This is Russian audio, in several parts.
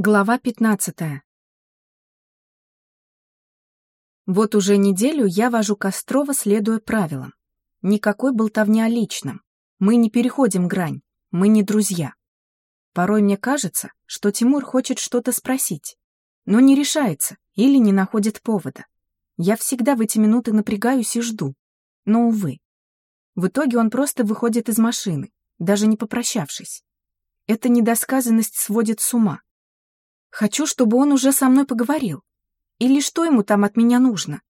Глава 15. Вот уже неделю я вожу Кострова, следуя правилам. Никакой болтовни о личном. Мы не переходим грань, мы не друзья. Порой мне кажется, что Тимур хочет что-то спросить, но не решается или не находит повода. Я всегда в эти минуты напрягаюсь и жду. Но, увы. В итоге он просто выходит из машины, даже не попрощавшись. Эта недосказанность сводит с ума. Хочу, чтобы он уже со мной поговорил. Или что ему там от меня нужно?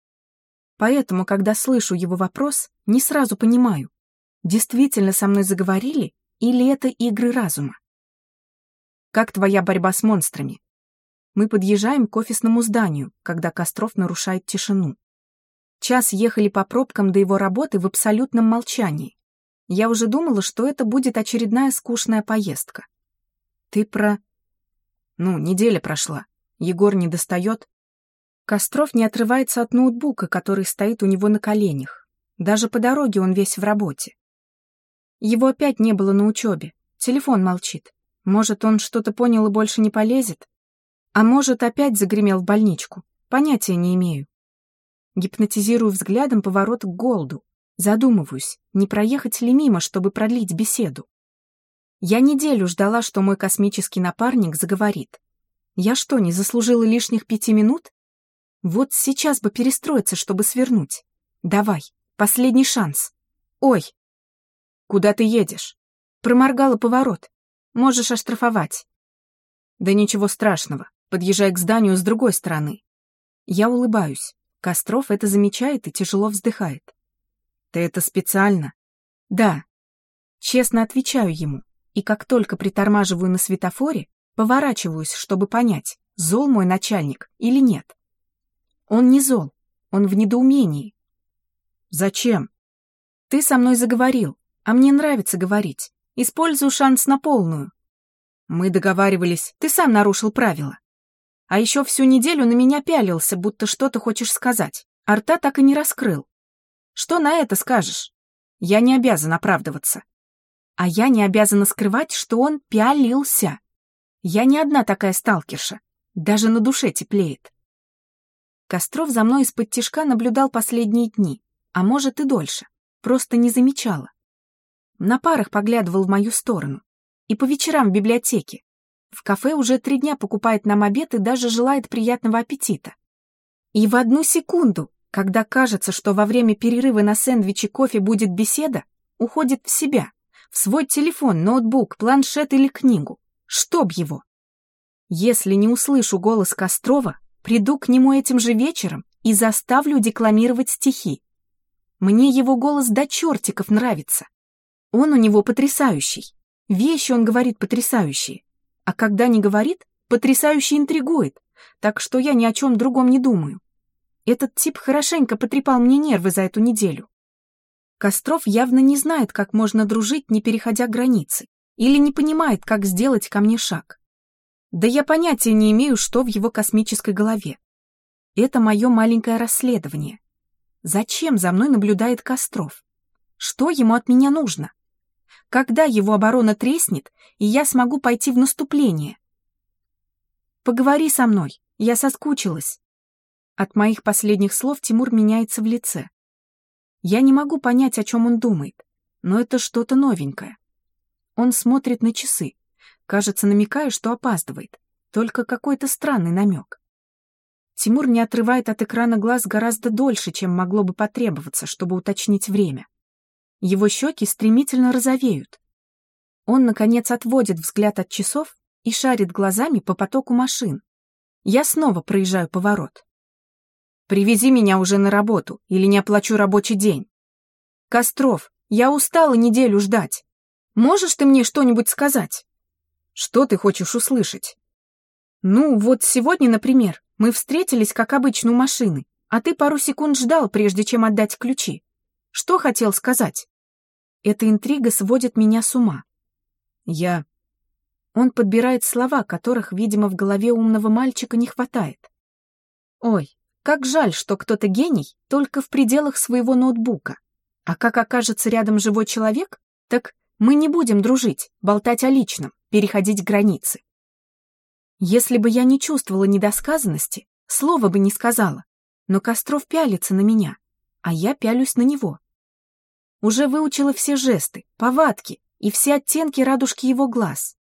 Поэтому, когда слышу его вопрос, не сразу понимаю, действительно со мной заговорили или это игры разума. Как твоя борьба с монстрами? Мы подъезжаем к офисному зданию, когда Костров нарушает тишину. Час ехали по пробкам до его работы в абсолютном молчании. Я уже думала, что это будет очередная скучная поездка. Ты про... Ну, неделя прошла. Егор не достает. Костров не отрывается от ноутбука, который стоит у него на коленях. Даже по дороге он весь в работе. Его опять не было на учебе. Телефон молчит. Может, он что-то понял и больше не полезет? А может, опять загремел в больничку? Понятия не имею. Гипнотизирую взглядом поворот к Голду. Задумываюсь, не проехать ли мимо, чтобы продлить беседу. Я неделю ждала, что мой космический напарник заговорит. Я что, не заслужила лишних пяти минут? Вот сейчас бы перестроиться, чтобы свернуть. Давай, последний шанс. Ой! Куда ты едешь? Проморгала поворот. Можешь оштрафовать. Да ничего страшного. Подъезжай к зданию с другой стороны. Я улыбаюсь. Костров это замечает и тяжело вздыхает. Ты это специально? Да. Честно отвечаю ему и как только притормаживаю на светофоре, поворачиваюсь, чтобы понять, зол мой начальник или нет. Он не зол, он в недоумении. Зачем? Ты со мной заговорил, а мне нравится говорить. Использую шанс на полную. Мы договаривались, ты сам нарушил правила. А еще всю неделю на меня пялился, будто что-то хочешь сказать. Арта так и не раскрыл. Что на это скажешь? Я не обязан оправдываться. А я не обязана скрывать, что он пялился. Я не одна такая сталкерша. Даже на душе теплеет. Костров за мной из-под тишка наблюдал последние дни, а может и дольше. Просто не замечала. На парах поглядывал в мою сторону. И по вечерам в библиотеке. В кафе уже три дня покупает нам обед и даже желает приятного аппетита. И в одну секунду, когда кажется, что во время перерыва на сэндвиче кофе будет беседа, уходит в себя в свой телефон, ноутбук, планшет или книгу. Чтоб его. Если не услышу голос Кострова, приду к нему этим же вечером и заставлю декламировать стихи. Мне его голос до чертиков нравится. Он у него потрясающий. Вещи он говорит потрясающие. А когда не говорит, потрясающе интригует, так что я ни о чем другом не думаю. Этот тип хорошенько потрепал мне нервы за эту неделю. Костров явно не знает, как можно дружить, не переходя границы, или не понимает, как сделать ко мне шаг. Да я понятия не имею, что в его космической голове. Это мое маленькое расследование. Зачем за мной наблюдает Костров? Что ему от меня нужно? Когда его оборона треснет, и я смогу пойти в наступление? Поговори со мной, я соскучилась. От моих последних слов Тимур меняется в лице. Я не могу понять, о чем он думает, но это что-то новенькое. Он смотрит на часы, кажется, намекая, что опаздывает, только какой-то странный намек. Тимур не отрывает от экрана глаз гораздо дольше, чем могло бы потребоваться, чтобы уточнить время. Его щеки стремительно розовеют. Он, наконец, отводит взгляд от часов и шарит глазами по потоку машин. Я снова проезжаю поворот. Привези меня уже на работу, или не оплачу рабочий день. Костров, я устала неделю ждать. Можешь ты мне что-нибудь сказать? Что ты хочешь услышать? Ну, вот сегодня, например, мы встретились, как обычно, у машины, а ты пару секунд ждал, прежде чем отдать ключи. Что хотел сказать? Эта интрига сводит меня с ума. Я... Он подбирает слова, которых, видимо, в голове умного мальчика не хватает. Ой, как жаль, что кто-то гений только в пределах своего ноутбука. А как окажется рядом живой человек, так мы не будем дружить, болтать о личном, переходить границы. Если бы я не чувствовала недосказанности, слова бы не сказала. Но Костров пялится на меня, а я пялюсь на него. Уже выучила все жесты, повадки и все оттенки радужки его глаз.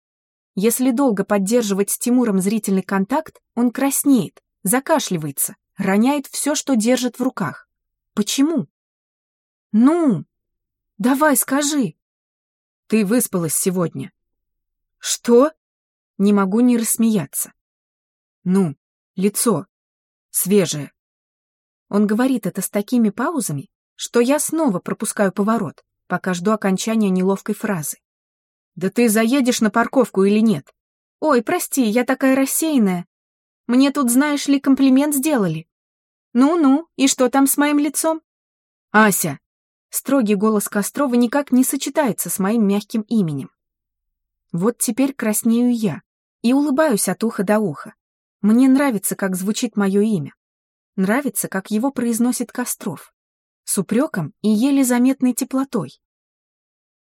Если долго поддерживать с Тимуром зрительный контакт, он краснеет, закашливается, роняет все, что держит в руках. Почему? Ну, давай скажи. Ты выспалась сегодня. Что? Не могу не рассмеяться. Ну, лицо. Свежее. Он говорит это с такими паузами, что я снова пропускаю поворот, пока жду окончания неловкой фразы. «Да ты заедешь на парковку или нет?» «Ой, прости, я такая рассеянная. Мне тут, знаешь ли, комплимент сделали». «Ну-ну, и что там с моим лицом?» «Ася!» Строгий голос Кострова никак не сочетается с моим мягким именем. Вот теперь краснею я и улыбаюсь от уха до уха. Мне нравится, как звучит мое имя. Нравится, как его произносит Костров. С упреком и еле заметной теплотой.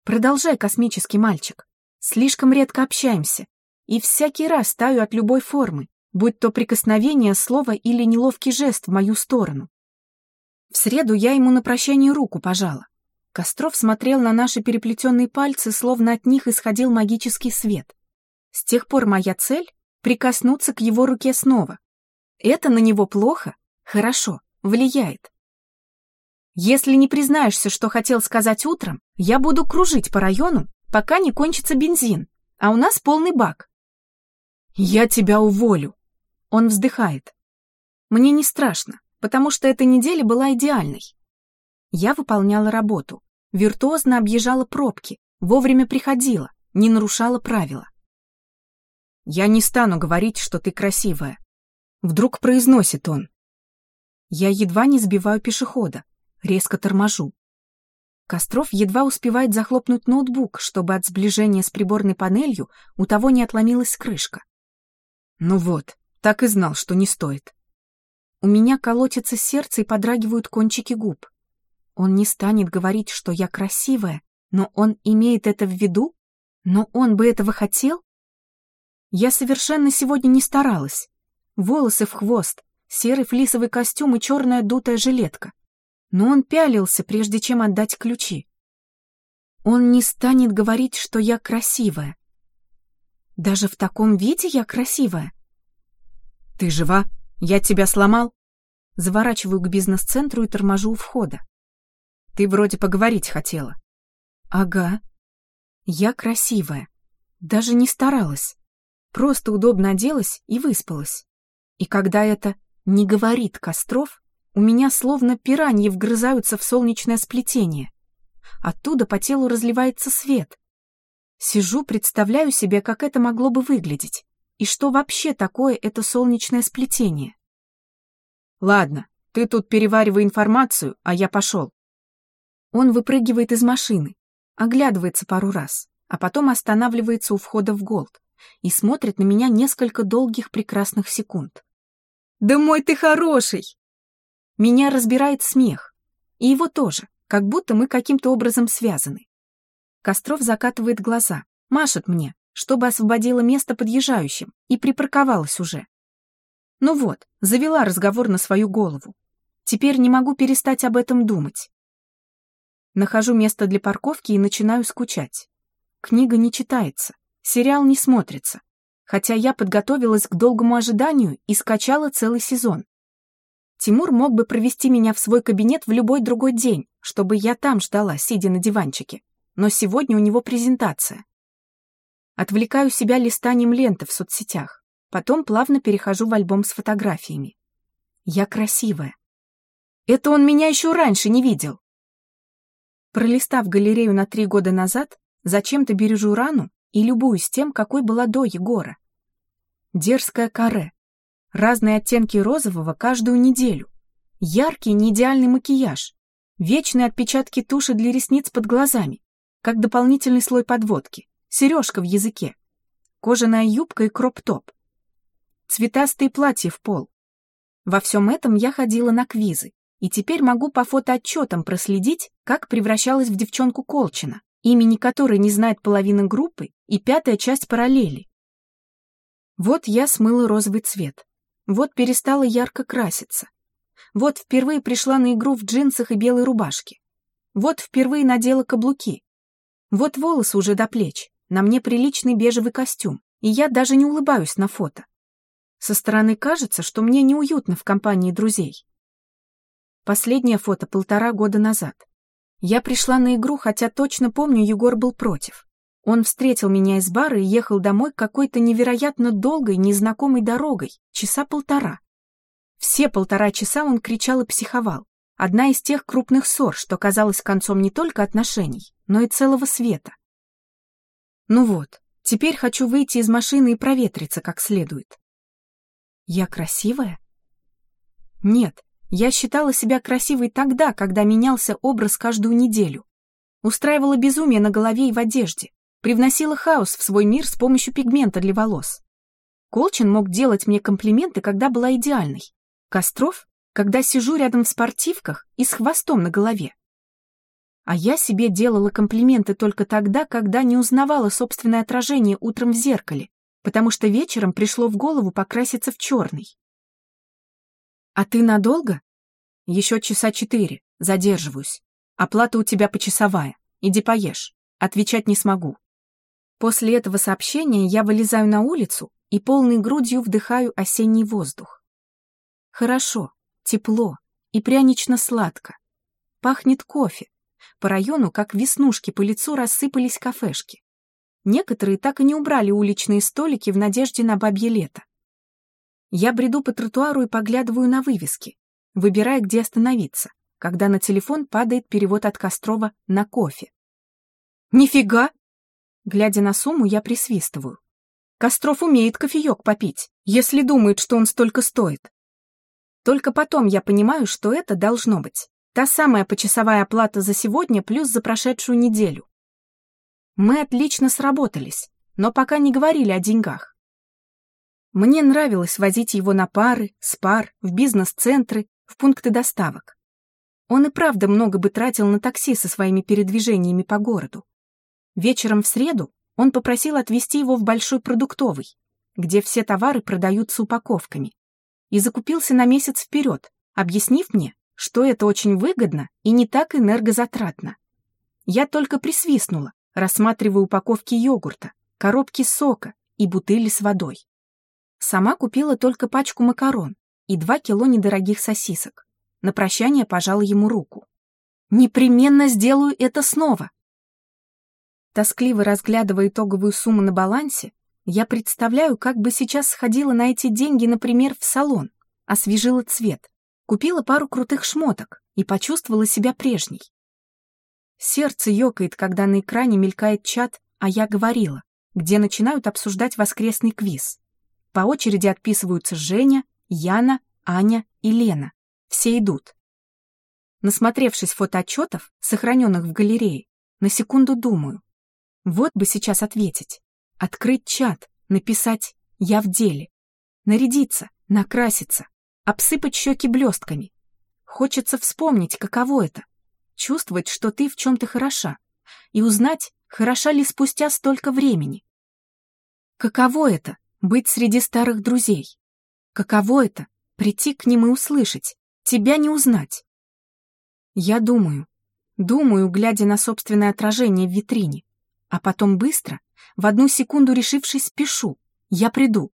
Продолжай, космический мальчик. Слишком редко общаемся. И всякий раз таю от любой формы, будь то прикосновение, слово или неловкий жест в мою сторону. В среду я ему на прощание руку пожала. Костров смотрел на наши переплетенные пальцы, словно от них исходил магический свет. С тех пор моя цель — прикоснуться к его руке снова. Это на него плохо? Хорошо, влияет. Если не признаешься, что хотел сказать утром, я буду кружить по району, пока не кончится бензин, а у нас полный бак. Я тебя уволю. Он вздыхает. Мне не страшно, потому что эта неделя была идеальной. Я выполняла работу, виртуозно объезжала пробки, вовремя приходила, не нарушала правила. Я не стану говорить, что ты красивая. Вдруг произносит он. Я едва не сбиваю пешехода, резко торможу. Костров едва успевает захлопнуть ноутбук, чтобы от сближения с приборной панелью у того не отломилась крышка. Ну вот, так и знал, что не стоит. У меня колотится сердце и подрагивают кончики губ. Он не станет говорить, что я красивая, но он имеет это в виду? Но он бы этого хотел? Я совершенно сегодня не старалась. Волосы в хвост, серый флисовый костюм и черная дутая жилетка но он пялился, прежде чем отдать ключи. Он не станет говорить, что я красивая. Даже в таком виде я красивая. Ты жива? Я тебя сломал? Заворачиваю к бизнес-центру и торможу у входа. Ты вроде поговорить хотела. Ага. Я красивая. Даже не старалась. Просто удобно оделась и выспалась. И когда это не говорит Костров, у меня словно пираньи вгрызаются в солнечное сплетение. Оттуда по телу разливается свет. Сижу, представляю себе, как это могло бы выглядеть. И что вообще такое это солнечное сплетение? Ладно, ты тут переваривай информацию, а я пошел. Он выпрыгивает из машины, оглядывается пару раз, а потом останавливается у входа в Голд и смотрит на меня несколько долгих прекрасных секунд. «Да мой ты хороший!» Меня разбирает смех. И его тоже, как будто мы каким-то образом связаны. Костров закатывает глаза, машет мне, чтобы освободила место подъезжающим, и припарковалась уже. Ну вот, завела разговор на свою голову. Теперь не могу перестать об этом думать. Нахожу место для парковки и начинаю скучать. Книга не читается, сериал не смотрится, хотя я подготовилась к долгому ожиданию и скачала целый сезон. Тимур мог бы провести меня в свой кабинет в любой другой день, чтобы я там ждала, сидя на диванчике. Но сегодня у него презентация. Отвлекаю себя листанием ленты в соцсетях. Потом плавно перехожу в альбом с фотографиями. Я красивая. Это он меня еще раньше не видел. Пролистав галерею на три года назад, зачем-то бережу рану и любуюсь тем, какой была до Егора. Дерзкая каре, Разные оттенки розового каждую неделю. Яркий, неидеальный макияж. Вечные отпечатки туши для ресниц под глазами, как дополнительный слой подводки. Сережка в языке. Кожаная юбка и кроп-топ. Цветастые платья в пол. Во всем этом я ходила на квизы, и теперь могу по фотоотчетам проследить, как превращалась в девчонку Колчина, имени которой не знает половина группы и пятая часть параллели. Вот я смыла розовый цвет. Вот перестала ярко краситься. Вот впервые пришла на игру в джинсах и белой рубашке. Вот впервые надела каблуки. Вот волосы уже до плеч, на мне приличный бежевый костюм, и я даже не улыбаюсь на фото. Со стороны кажется, что мне неуютно в компании друзей. Последнее фото полтора года назад. Я пришла на игру, хотя точно помню, Егор был против. Он встретил меня из бара и ехал домой какой-то невероятно долгой, незнакомой дорогой, часа полтора. Все полтора часа он кричал и психовал. Одна из тех крупных ссор, что казалось концом не только отношений, но и целого света. Ну вот, теперь хочу выйти из машины и проветриться как следует. Я красивая? Нет, я считала себя красивой тогда, когда менялся образ каждую неделю. Устраивала безумие на голове и в одежде, привносила хаос в свой мир с помощью пигмента для волос. Колчин мог делать мне комплименты, когда была идеальной. Костров, когда сижу рядом в спортивках и с хвостом на голове. А я себе делала комплименты только тогда, когда не узнавала собственное отражение утром в зеркале, потому что вечером пришло в голову покраситься в черный. «А ты надолго?» «Еще часа четыре. Задерживаюсь. Оплата у тебя почасовая. Иди поешь. Отвечать не смогу». После этого сообщения я вылезаю на улицу и полной грудью вдыхаю осенний воздух. Хорошо, тепло и прянично-сладко. Пахнет кофе. По району, как веснушки по лицу, рассыпались кафешки. Некоторые так и не убрали уличные столики в надежде на бабье лето. Я бреду по тротуару и поглядываю на вывески, выбирая, где остановиться, когда на телефон падает перевод от Кострова на кофе. «Нифига!» Глядя на сумму, я присвистываю. Костров умеет кофеек попить, если думает, что он столько стоит. Только потом я понимаю, что это должно быть. Та самая почасовая оплата за сегодня плюс за прошедшую неделю. Мы отлично сработались, но пока не говорили о деньгах. Мне нравилось возить его на пары, спар, в бизнес-центры, в пункты доставок. Он и правда много бы тратил на такси со своими передвижениями по городу. Вечером в среду он попросил отвезти его в большой продуктовый, где все товары продаются упаковками, и закупился на месяц вперед, объяснив мне, что это очень выгодно и не так энергозатратно. Я только присвистнула, рассматривая упаковки йогурта, коробки сока и бутыли с водой. Сама купила только пачку макарон и два кило недорогих сосисок. На прощание пожала ему руку. «Непременно сделаю это снова!» Тоскливо разглядывая итоговую сумму на балансе, я представляю, как бы сейчас сходила на эти деньги, например, в салон, освежила цвет, купила пару крутых шмоток и почувствовала себя прежней. Сердце ёкает, когда на экране мелькает чат, а я говорила, где начинают обсуждать воскресный квиз. По очереди отписываются Женя, Яна, Аня и Лена. Все идут. Насмотревшись фотоотчетов, сохраненных в галерее, на секунду думаю, вот бы сейчас ответить. Открыть чат, написать «Я в деле». Нарядиться, накраситься, обсыпать щеки блестками. Хочется вспомнить, каково это. Чувствовать, что ты в чем-то хороша. И узнать, хороша ли спустя столько времени. Каково это — быть среди старых друзей? Каково это — прийти к ним и услышать, тебя не узнать? Я думаю, думаю, глядя на собственное отражение в витрине а потом быстро, в одну секунду решившись, спешу. Я приду.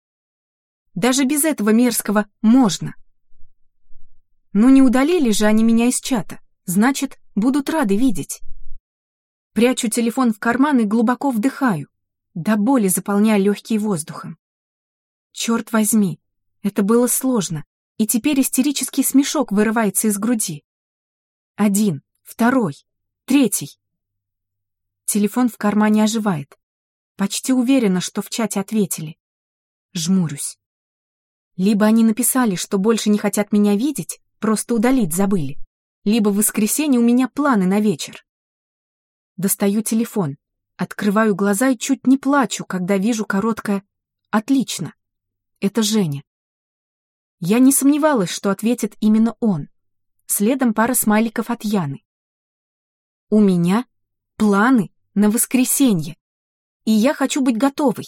Даже без этого мерзкого «можно». Ну не удалили же они меня из чата, значит, будут рады видеть. Прячу телефон в карман и глубоко вдыхаю, до боли заполняя легкие воздухом. Черт возьми, это было сложно, и теперь истерический смешок вырывается из груди. Один, второй, третий. Телефон в кармане оживает. Почти уверена, что в чате ответили. Жмурюсь. Либо они написали, что больше не хотят меня видеть, просто удалить забыли. Либо в воскресенье у меня планы на вечер. Достаю телефон, открываю глаза и чуть не плачу, когда вижу короткое «Отлично». Это Женя. Я не сомневалась, что ответит именно он. Следом пара смайликов от Яны. У меня планы на воскресенье. И я хочу быть готовой.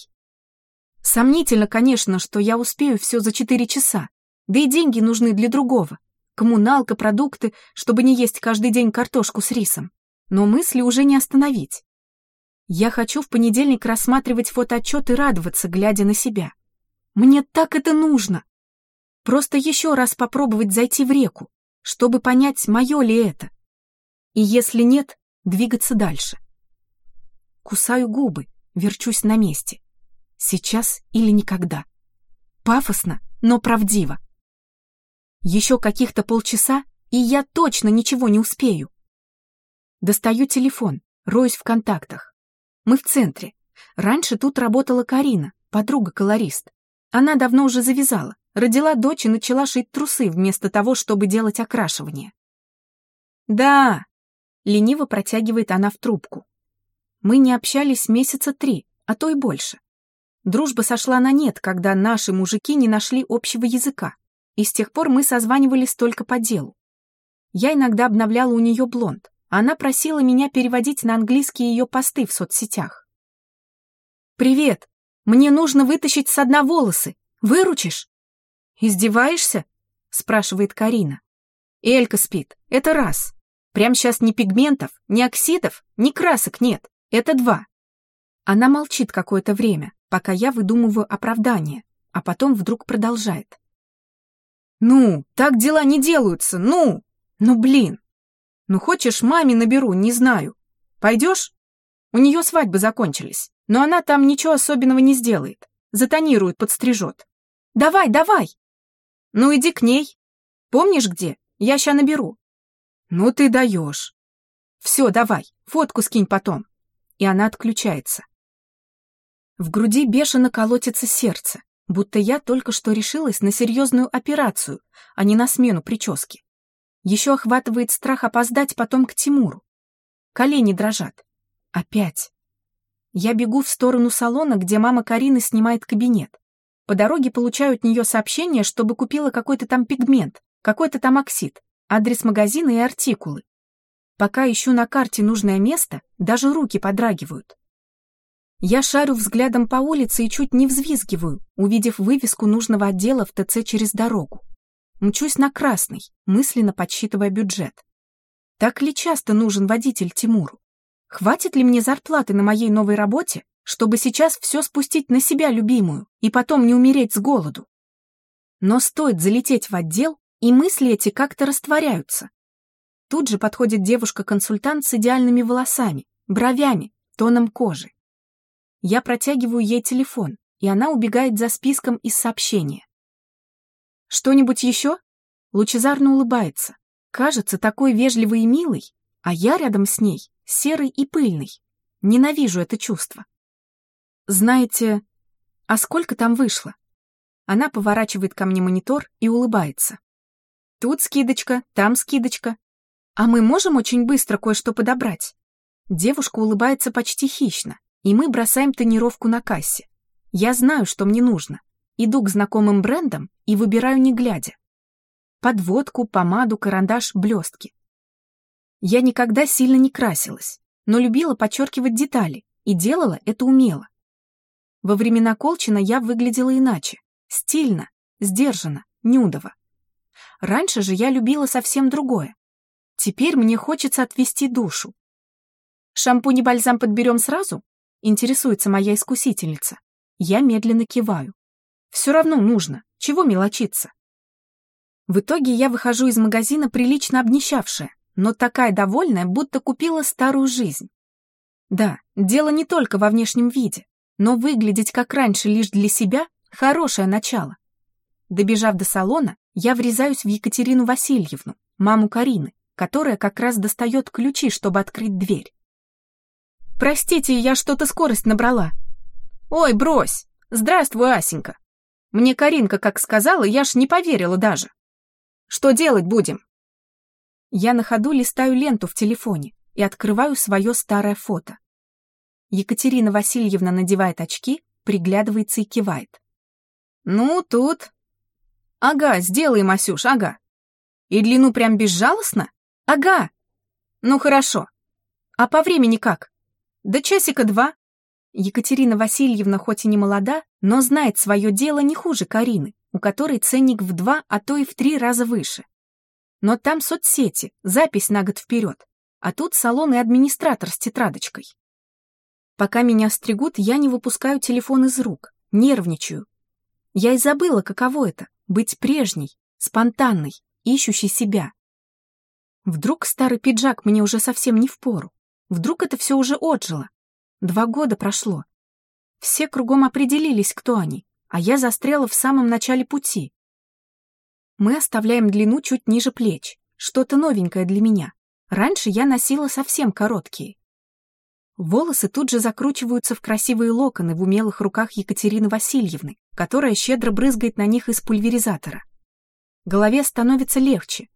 Сомнительно, конечно, что я успею все за четыре часа, да и деньги нужны для другого. Коммуналка, продукты, чтобы не есть каждый день картошку с рисом. Но мысли уже не остановить. Я хочу в понедельник рассматривать фотоотчет и радоваться, глядя на себя. Мне так это нужно. Просто еще раз попробовать зайти в реку, чтобы понять, мое ли это. И если нет, двигаться дальше. Кусаю губы, верчусь на месте. Сейчас или никогда. Пафосно, но правдиво. Еще каких-то полчаса, и я точно ничего не успею. Достаю телефон, роюсь в контактах. Мы в центре. Раньше тут работала Карина, подруга-колорист. Она давно уже завязала, родила дочь и начала шить трусы вместо того, чтобы делать окрашивание. «Да», — лениво протягивает она в трубку. Мы не общались месяца три, а то и больше. Дружба сошла на нет, когда наши мужики не нашли общего языка, и с тех пор мы созванивались только по делу. Я иногда обновляла у нее блонд, она просила меня переводить на английский ее посты в соцсетях. «Привет! Мне нужно вытащить с дна волосы. Выручишь?» «Издеваешься?» — спрашивает Карина. «Элька спит. Это раз. Прям сейчас ни пигментов, ни оксидов, ни красок нет. Это два». Она молчит какое-то время, пока я выдумываю оправдание, а потом вдруг продолжает. «Ну, так дела не делаются, ну! Ну, блин! Ну, хочешь, маме наберу, не знаю. Пойдешь? У нее свадьбы закончились, но она там ничего особенного не сделает. Затонирует, подстрижет. Давай, давай! Ну, иди к ней. Помнишь где? Я ща наберу. Ну, ты даешь. Все, давай, фотку скинь потом. И она отключается. В груди бешено колотится сердце, будто я только что решилась на серьезную операцию, а не на смену прически. Еще охватывает страх опоздать потом к Тимуру. Колени дрожат. Опять. Я бегу в сторону салона, где мама Карины снимает кабинет. По дороге получаю от нее сообщение, чтобы купила какой-то там пигмент, какой-то там оксид, адрес магазина и артикулы. Пока ищу на карте нужное место, даже руки подрагивают. Я шарю взглядом по улице и чуть не взвизгиваю, увидев вывеску нужного отдела в ТЦ через дорогу. Мчусь на красный, мысленно подсчитывая бюджет. Так ли часто нужен водитель Тимуру? Хватит ли мне зарплаты на моей новой работе, чтобы сейчас все спустить на себя любимую и потом не умереть с голоду? Но стоит залететь в отдел, и мысли эти как-то растворяются. Тут же подходит девушка-консультант с идеальными волосами, бровями, тоном кожи. Я протягиваю ей телефон, и она убегает за списком из сообщения. «Что-нибудь еще?» Лучезарно улыбается. Кажется такой вежливой и милой, а я рядом с ней, серый и пыльный. Ненавижу это чувство. Знаете, а сколько там вышло? Она поворачивает ко мне монитор и улыбается. Тут скидочка, там скидочка. А мы можем очень быстро кое-что подобрать? Девушка улыбается почти хищно, и мы бросаем тонировку на кассе. Я знаю, что мне нужно. Иду к знакомым брендам и выбираю не глядя. Подводку, помаду, карандаш, блестки. Я никогда сильно не красилась, но любила подчеркивать детали и делала это умело. Во времена Колчина я выглядела иначе. Стильно, сдержанно, нюдово. Раньше же я любила совсем другое. Теперь мне хочется отвести душу. Шампунь и бальзам подберем сразу? Интересуется моя искусительница. Я медленно киваю. Все равно нужно. Чего мелочиться? В итоге я выхожу из магазина прилично обнищавшая, но такая довольная, будто купила старую жизнь. Да, дело не только во внешнем виде, но выглядеть как раньше лишь для себя — хорошее начало. Добежав до салона, я врезаюсь в Екатерину Васильевну, маму Карины, которая как раз достает ключи, чтобы открыть дверь. «Простите, я что-то скорость набрала». «Ой, брось! Здравствуй, Асенька!» Мне Каринка как сказала, я ж не поверила даже. Что делать будем? Я на ходу листаю ленту в телефоне и открываю свое старое фото. Екатерина Васильевна надевает очки, приглядывается и кивает. Ну, тут... Ага, сделай, Масюш, ага. И длину прям безжалостно? Ага. Ну, хорошо. А по времени как? Да часика два. Екатерина Васильевна хоть и не молода, но знает свое дело не хуже Карины, у которой ценник в два, а то и в три раза выше. Но там соцсети, запись на год вперед, а тут салон и администратор с тетрадочкой. Пока меня стригут, я не выпускаю телефон из рук, нервничаю. Я и забыла, каково это — быть прежней, спонтанной, ищущей себя. Вдруг старый пиджак мне уже совсем не впору. Вдруг это все уже отжило. Два года прошло. Все кругом определились, кто они, а я застряла в самом начале пути. Мы оставляем длину чуть ниже плеч, что-то новенькое для меня. Раньше я носила совсем короткие. Волосы тут же закручиваются в красивые локоны в умелых руках Екатерины Васильевны, которая щедро брызгает на них из пульверизатора. Голове становится легче.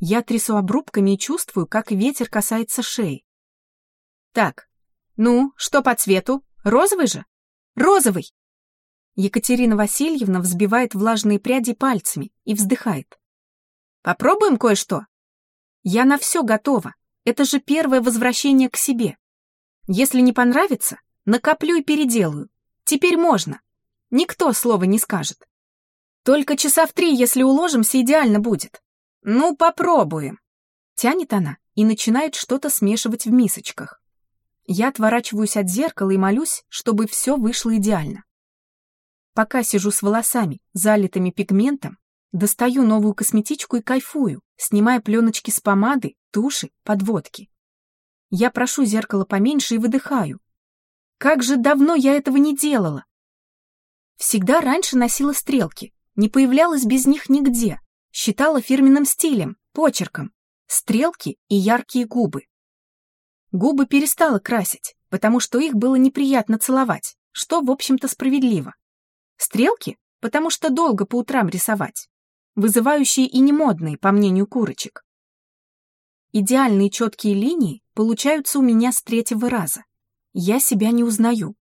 Я трясу обрубками и чувствую, как ветер касается шеи. Так, ну, что по цвету? Розовый же? Розовый! Екатерина Васильевна взбивает влажные пряди пальцами и вздыхает. Попробуем кое-что? Я на все готова. Это же первое возвращение к себе. Если не понравится, накоплю и переделаю. Теперь можно. Никто слова не скажет. Только часа в три, если уложимся, идеально будет. Ну, попробуем. Тянет она и начинает что-то смешивать в мисочках. Я отворачиваюсь от зеркала и молюсь, чтобы все вышло идеально. Пока сижу с волосами, залитыми пигментом, достаю новую косметичку и кайфую, снимая пленочки с помады, туши, подводки. Я прошу зеркало поменьше и выдыхаю. Как же давно я этого не делала! Всегда раньше носила стрелки, не появлялась без них нигде, считала фирменным стилем, почерком, стрелки и яркие губы. Губы перестала красить, потому что их было неприятно целовать, что, в общем-то, справедливо. Стрелки, потому что долго по утрам рисовать, вызывающие и немодные, по мнению курочек. Идеальные четкие линии получаются у меня с третьего раза. Я себя не узнаю.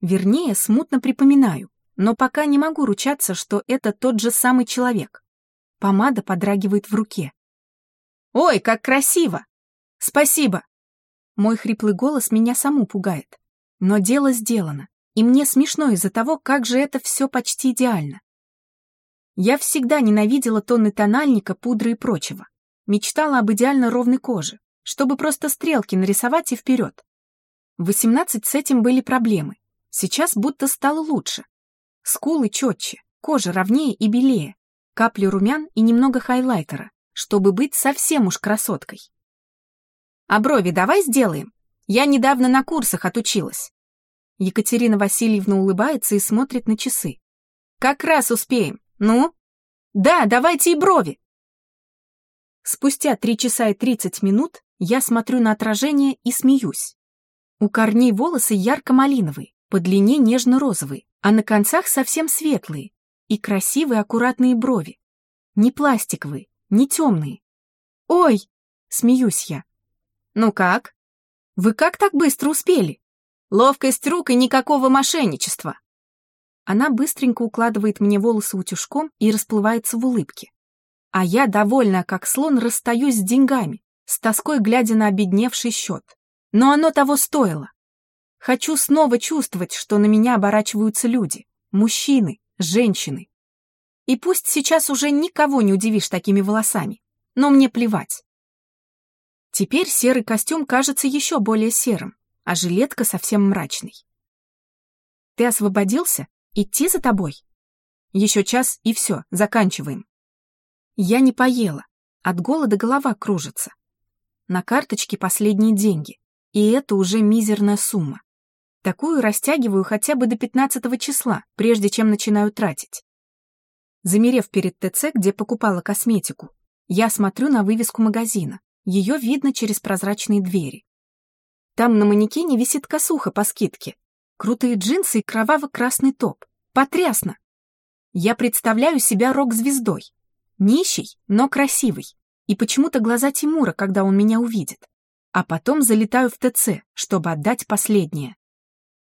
Вернее, смутно припоминаю, но пока не могу ручаться, что это тот же самый человек. Помада подрагивает в руке. «Ой, как красиво! Спасибо!» Мой хриплый голос меня саму пугает. Но дело сделано, и мне смешно из-за того, как же это все почти идеально. Я всегда ненавидела тонны тональника, пудры и прочего. Мечтала об идеально ровной коже, чтобы просто стрелки нарисовать и вперед. В 18 с этим были проблемы. Сейчас будто стало лучше. Скулы четче, кожа ровнее и белее, капли румян и немного хайлайтера, чтобы быть совсем уж красоткой. А брови давай сделаем. Я недавно на курсах отучилась. Екатерина Васильевна улыбается и смотрит на часы. Как раз успеем. Ну? Да, давайте и брови. Спустя три часа и тридцать минут я смотрю на отражение и смеюсь. У корней волосы ярко-малиновые, по длине нежно-розовые, а на концах совсем светлые и красивые аккуратные брови. Не пластиковые, не темные. «Ой!» — смеюсь я. «Ну как? Вы как так быстро успели? Ловкость рук и никакого мошенничества!» Она быстренько укладывает мне волосы утюжком и расплывается в улыбке. А я, довольная как слон, расстаюсь с деньгами, с тоской глядя на обедневший счет. Но оно того стоило. Хочу снова чувствовать, что на меня оборачиваются люди, мужчины, женщины. И пусть сейчас уже никого не удивишь такими волосами, но мне плевать. Теперь серый костюм кажется еще более серым, а жилетка совсем мрачной. Ты освободился? Идти за тобой? Еще час и все, заканчиваем. Я не поела, от голода голова кружится. На карточке последние деньги, и это уже мизерная сумма. Такую растягиваю хотя бы до 15 числа, прежде чем начинаю тратить. Замерев перед ТЦ, где покупала косметику, я смотрю на вывеску магазина. Ее видно через прозрачные двери. Там на манекене висит косуха по скидке. Крутые джинсы и кроваво-красный топ. Потрясно! Я представляю себя рок-звездой. Нищий, но красивый. И почему-то глаза Тимура, когда он меня увидит. А потом залетаю в ТЦ, чтобы отдать последнее.